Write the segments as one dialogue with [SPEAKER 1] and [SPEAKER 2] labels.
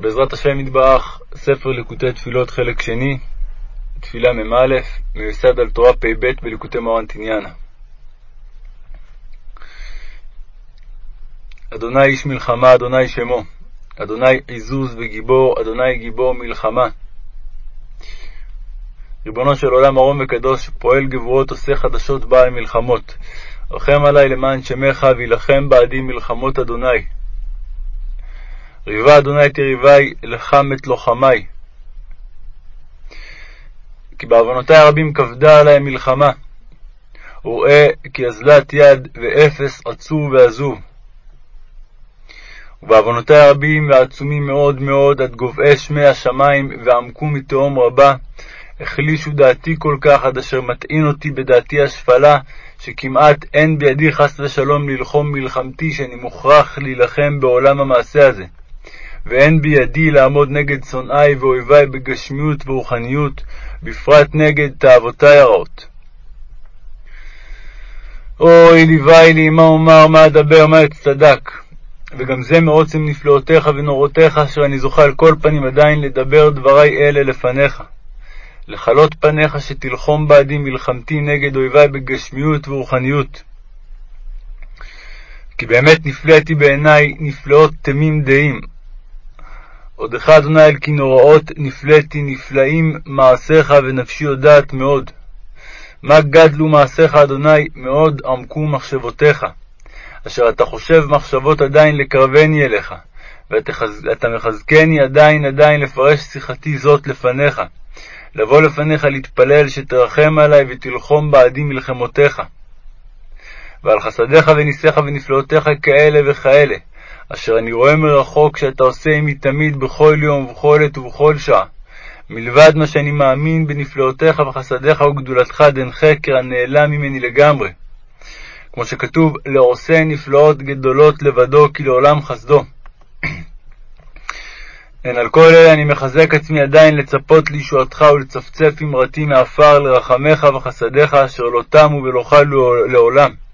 [SPEAKER 1] בעזרת השם יתברך, ספר ליקוטי תפילות חלק שני, תפילה מ"א, מיוסד על תורה פ"ב בליקוטי מורן תניאנה. אדוני איש מלחמה, אדוני שמו, אדוני עזוז וגיבור, אדוני גיבור מלחמה. ריבונו של עולם ארום וקדוש, פועל גבורות, עושה חדשות בעל מלחמות. רחם עלי למען שמך, וילחם בעדי מלחמות אדוני. ריבה אדוני את יריבי, לחם את לוחמי. כי בעוונותי הרבים כבדה עלי המלחמה. וראה כי אזלת יד ואפס עצוב ועזוב. ובעוונותי הרבים ועצומים מאוד מאוד, עד גובהי שמי השמיים, ועמקו מתהום רבה, החלישו דעתי כל כך, עד אשר מטעין אותי בדעתי השפלה, שכמעט אין בידי חס ושלום ללחום מלחמתי, שאני מוכרח להילחם בעולם המעשה הזה. ואין בידי לעמוד נגד שונאי ואויבי בגשמיות ורוחניות, בפרט נגד תאוותי הרעות. אוי ליוואי לי, מה אומר, מה אדבר, מה אצטדק. וגם זה מעוצם נפלאותיך ונורותיך, אשר אני זוכה על כל פנים עדיין לדבר דברי אלה לפניך. לכלות פניך שתלחום בעדי מלחמתי נגד אויבי בגשמיות ורוחניות. כי באמת נפלאתי בעיני נפלאות תמים דעים, עודך אדוני אל כי נוראות נפלאתי נפלאים מעשיך ונפשי יודעת מאוד. מה גדלו מעשיך אדוני מאוד עמקו מחשבותיך. אשר אתה חושב מחשבות עדיין לקרבני אליך, ואתה מחזקני עדיין עדיין לפרש שיחתי זאת לפניך. לבוא לפניך להתפלל שתרחם עלי ותלחום בעדי מלחמותיך. ועל חסדיך וניסיך ונפלאותיך כאלה וכאלה, אשר אני רואה מרחוק שאתה עושה עמי תמיד בכל יום ובכל עת ובכל שעה, מלבד מה שאני מאמין בנפלאותיך וחסדיך וגדולתך דן חקר הנעלם ממני לגמרי. כמו שכתוב, לעושה נפלאות גדולות לבדו, כי לעולם חסדו. הן על כל אלה אני מחזק עצמי עדיין לצפות לישועתך ולצפצף אמרתי מעפר לרחמך וחסדיך, אשר לא תמו ולא חלו לעולם.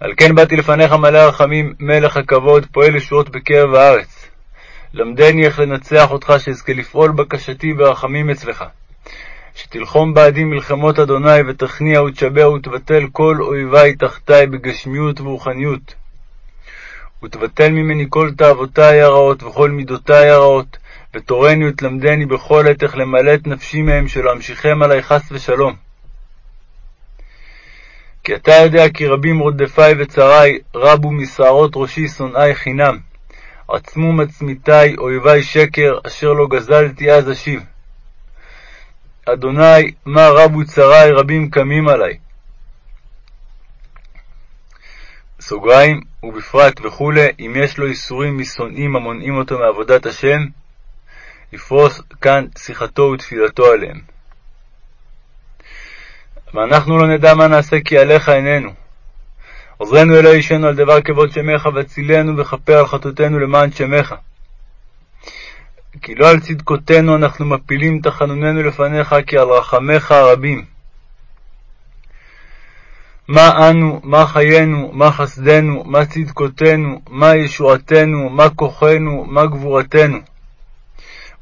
[SPEAKER 1] על כן באתי לפניך מלא רחמים, מלך הכבוד, פועל ישועות בקרב הארץ. למדני איך לנצח אותך, שאזכה לפעול בקשתי ברחמים אצלך. שתלחום בעדי מלחמות אדוני, ותכניע ותשבע ותבטל כל אויבי תחתי בגשמיות ורוחניות. ותבטל ממני כל תאוותי הרעות וכל מידותי הרעות, ותורני ותלמדני בכל עת איך למלא את נפשי מהם, שלא אמשיכם עלי חס ושלום. כי אתה יודע כי רבים רודפי וצרי, רבו משערות ראשי שונאי חינם. עצמו מצמיתי, אויבי שקר, אשר לא גזלתי אז אשיב. אדוני, מה רבו צרי, רבים קמים עלי. סוגריים, ובפרט וכולי, אם יש לו איסורים משונאים המונעים אותו מעבודת השם, יפרוס כאן שיחתו ותפילתו עליהם. ואנחנו לא נדע מה נעשה כי עליך עינינו. עוזרנו אלוהי אישנו על דבר כבוד שמך, והצילנו וכפר על חטאותינו למען שמך. כי לא על צדקותינו אנחנו מפילים תחנוננו לפניך, כי על רחמיך הרבים. מה אנו, מה חיינו, מה חסדנו, מה צדקותינו, מה ישועתנו, מה כוחנו, מה גבורתנו.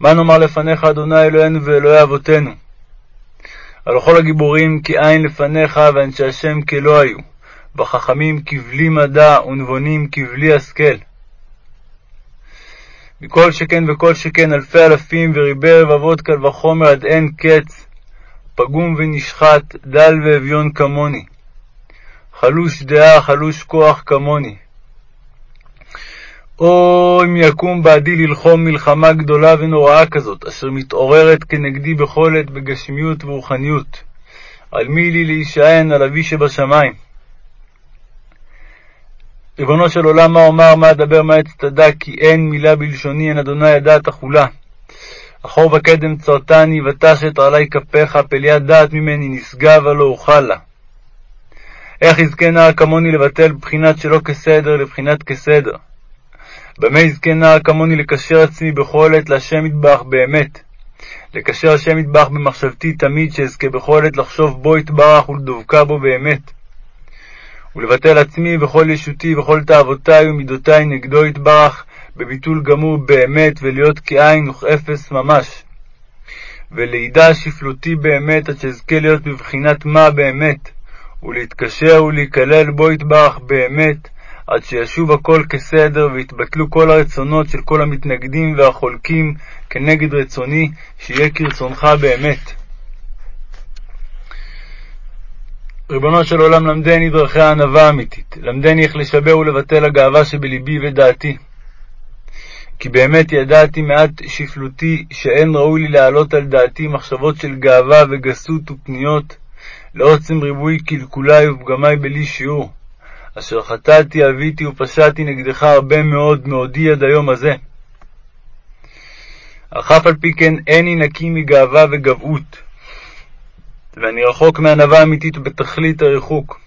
[SPEAKER 1] מה נאמר לפניך, אדוני אלוהינו ואלוהי אבותינו? על כל הגיבורים כי אין לפניך, ואנשי השם כלא היו, וחכמים כבלי מדע, ונבונים כבלי השכל. מכל שכן וכל שכן אלפי אלפים וריבי רבבות קל וחומר עד אין קץ, פגום ונשחט, דל ואביון כמוני. חלוש דעה, חלוש כוח כמוני. או אם יקום בעדי ללחום מלחמה גדולה ונוראה כזאת, אשר מתעוררת כנגדי בכל עת בגשמיות ורוחניות. על מי לי להישען, על אבי שבשמיים. ריבונו של עולם, מה אומר, מה אדבר, מה אצטדק, כי אין מילה בלשוני, אין אדוני ידעת אכולה. אחור וקדם צרתני, ותשת עלי כפיך, פליית דעת ממני, נשגב הלא אוכל לה. איך יזכה נער כמוני לבטל בחינת שלא כסדר לבחינת כסדר? במה נער כמוני לקשר עצמי בכל עת להשם יטבח באמת? לקשר השם יטבח במחשבתי תמיד, שאזכה בכל עת לחשוב בו יטבח ולדבקה בו באמת. ולבטל עצמי וכל ישותי וכל תאוותי ומידותי נגדו יטבח, בביטול גמור באמת, ולהיות כאין וכאפס ממש. ולידע שפלותי באמת, עד שאזכה להיות בבחינת מה באמת, ולהתקשר ולהיכלל בו יתברך באמת, עד שישוב הכל כסדר, ויתבטלו כל הרצונות של כל המתנגדים והחולקים כנגד רצוני, שיהיה כרצונך באמת. ריבונו של עולם, למדני דרכי הענווה האמיתית, למדני איך לשבר ולבטל הגאווה שבלבי ודעתי. כי באמת ידעתי מעט שפלותי, שאין ראוי לי להעלות על דעתי מחשבות של גאווה וגסות ופניות, לעוצם ריבוי קלקולי ופגמי בלי שיעור, אשר חטאתי, אביתי ופשעתי נגדך הרבה מאוד, מעודי עד היום הזה. אך אף על פי כן איני נקי מגאווה וגבהות, ואני רחוק מענווה אמיתית בתכלית הריחוק,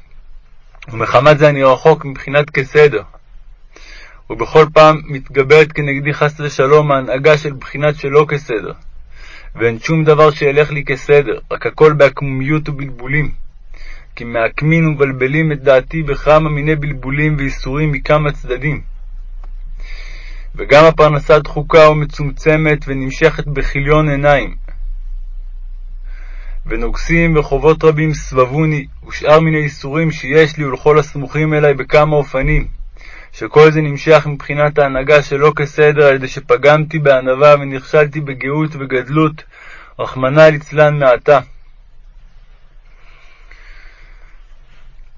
[SPEAKER 1] ומחמת זה אני רחוק מבחינת כסדר. ובכל פעם מתגברת כנגדי חס ושלום ההנהגה של בחינת שלא כסדר, ואין שום דבר שילך לי כסדר, רק הכל בעקמומיות ובלבולים. כי מעקמין ומבלבלים את דעתי בכמה מיני בלבולים ואיסורים מכמה צדדים. וגם הפרנסה דחוקה ומצומצמת ונמשכת בכיליון עיניים. ונוגסים וחובות רבים סבבוני, ושאר מיני איסורים שיש לי ולכל הסמוכים אלי בכמה אופנים, שכל זה נמשך מבחינת ההנהגה שלא כסדר על ידי שפגמתי בענווה ונכשלתי בגאות וגדלות, רחמנא ליצלן מעתה.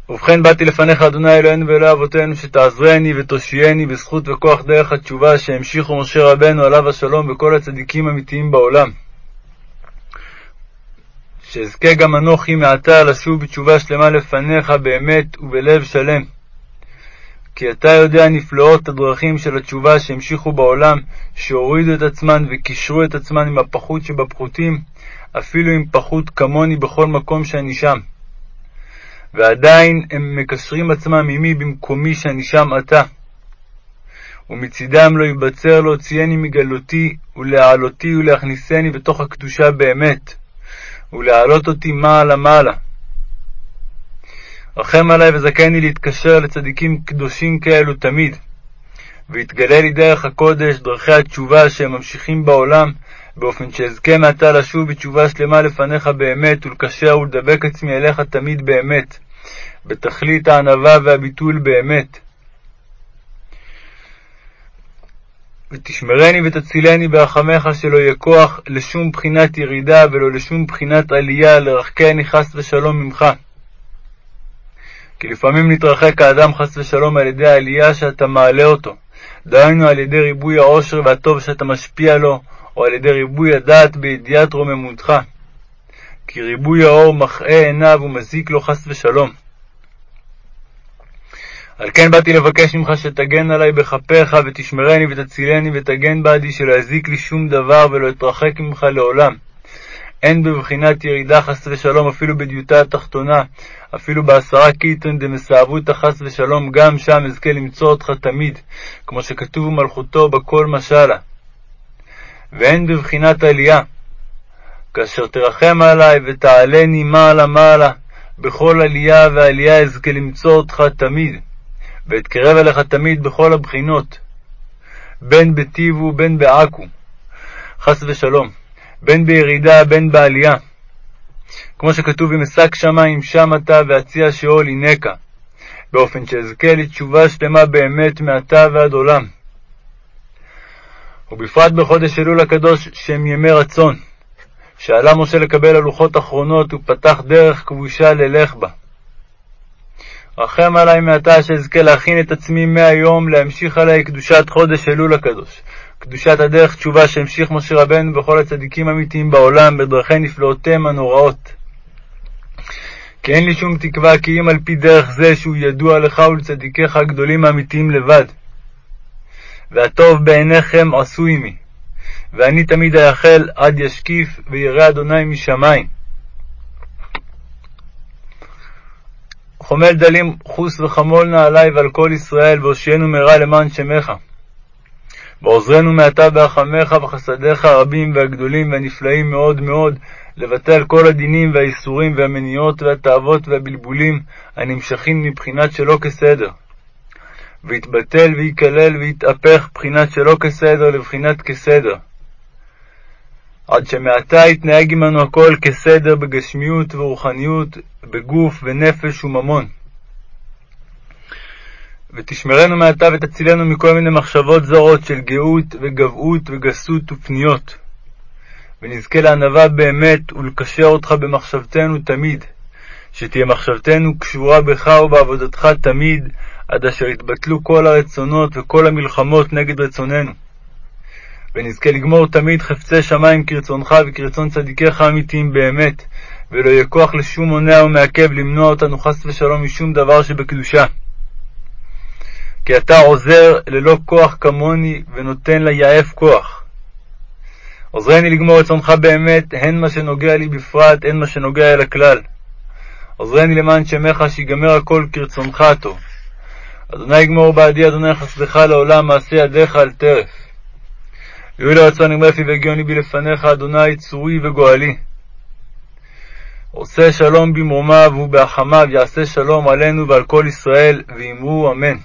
[SPEAKER 1] ובכן באתי לפניך, אדוני אלוהינו ואלוהי אבותינו, שתעזרני ותושייני בזכות וכוח דרך התשובה שהמשיכו משה רבנו עליו השלום וכל הצדיקים האמיתיים בעולם. שאזכה גם אנוכי מעתה לשוב בתשובה שלמה לפניך באמת ובלב שלם. כי אתה יודע נפלאות הדרכים של התשובה שהמשיכו בעולם, שהורידו את עצמן וקישרו את עצמן עם הפחות שבפחותים, אפילו עם פחות כמוני בכל מקום שאני שם. ועדיין הם מקשרים עצמם עמי במקומי שאני שם עתה. ומצידם לא יבצר להוציאני מגלותי, ולהעלותי ולהכניסני בתוך הקדושה באמת, ולהעלות אותי מעלה מעלה. רחם עלי וזכני להתקשר לצדיקים קדושים כאלו תמיד, ויתגלה לי דרך הקודש, דרכי התשובה שהם ממשיכים בעולם, באופן שאזכה מעתה לשוב בתשובה שלמה לפניך באמת, ולקשר ולדבק עצמי אליך תמיד באמת, בתכלית הענווה והביטול באמת. ותשמרני ותצילני ברחמך שלא יהיה כוח לשום בחינת ירידה ולא לשום בחינת עלייה, לרחקני חס ושלום ממך. כי לפעמים נתרחק האדם חס ושלום על ידי העלייה שאתה מעלה אותו, דהיינו על ידי ריבוי העושר והטוב שאתה משפיע לו, או על ידי ריבוי הדעת בידיעת רוממותך. כי ריבוי האור מחאה עיניו ומזיק לו חס ושלום. על כן באתי לבקש ממך שתגן עלי בכפיך, ותשמרני ותצילני ותגן בעדי שלא יזיק לי שום דבר ולא אתרחק ממך לעולם. אין בבחינת ירידה חס ושלום, אפילו בדיוטה התחתונה, אפילו בעשרה קיטון דמסאבותא חס ושלום, גם שם אזכה למצוא אותך תמיד, כמו שכתוב במלכותו בכל משלה. ואין בבחינת עלייה, כאשר תרחם עלי ותעלני מעלה מעלה, בכל עלייה ועלייה אזכה למצוא אותך תמיד, ואתקרב אליך תמיד בכל הבחינות, בין בטיבו בין בעכו, חס ושלום. בין בירידה בין בעלייה. כמו שכתוב, אם אשק שמים שם אתה ואציע שאול הינקה, באופן שאזכה לתשובה שלמה באמת מעתה ועד עולם. ובפרט בחודש אלול הקדוש, שהם ימי רצון, שעלה משה לקבל הלוחות אחרונות, ופתח דרך כבושה ללך בה. רחם עלי מעתה שאזכה להכין את עצמי מהיום להמשיך עלי קדושת חודש אלול הקדוש, קדושת הדרך תשובה שהמשיך משה רבנו בכל הצדיקים האמיתיים בעולם, בדרכי נפלאותיהם הנוראות. כי אין לי שום תקווה כי אם על פי דרך זה שהוא ידוע לך ולצדיקיך הגדולים האמיתיים לבד. והטוב בעיניכם עשו עמי, ואני תמיד אייחל עד ישקיף וירא אדוני משמיים. חומל דלים חוס וחמול נא עלי ועל כל ישראל, והושיענו מהרה למען שמך. ועוזרנו מעתה ברחמיך וחסדיך הרבים והגדולים והנפלאים מאוד מאוד, לבטל כל הדינים והאיסורים והמניעות והתאוות והבלבולים הנמשכים מבחינת שלא כסדר. ויתבטל וייכלל ויתהפך בחינת שלא כסדר לבחינת כסדר. עד שמעתה יתנהג עמנו הכל כסדר בגשמיות ורוחניות, בגוף ונפש וממון. ותשמרנו מעתה ותצילנו מכל מיני מחשבות זרות של גאות וגבהות וגסות ופניות. ונזכה לענווה באמת ולקשר אותך במחשבתנו תמיד, שתהיה מחשבתנו קשורה בך ובעבודתך תמיד, עד אשר יתבטלו כל הרצונות וכל המלחמות נגד רצוננו. ונזכה לגמור תמיד חפצי שמיים כרצונך וכרצון צדיקיך האמיתיים באמת, ולא יהיה כוח לשום מונע ומעכב למנוע אותנו חס ושלום משום דבר שבקדושה. כי אתה עוזר ללא כוח כמוני, ונותן ליעף כוח. עוזרני לגמור רצונך באמת, הן מה שנוגע לי בפרט, הן מה שנוגע אל הכלל. עוזרני למען שמך, שיגמר הכל כרצונך הטוב. אדוני יגמור בעדי, אדוני חסדך לעולם, מעשה ידיך על טרף. יהיו לרצון רפי והגיוני בי לפניך, אדוני צורי וגואלי. עושה שלום במרומיו ובהחמיו, יעשה שלום עלינו ועל כל ישראל, ואמרו אמן.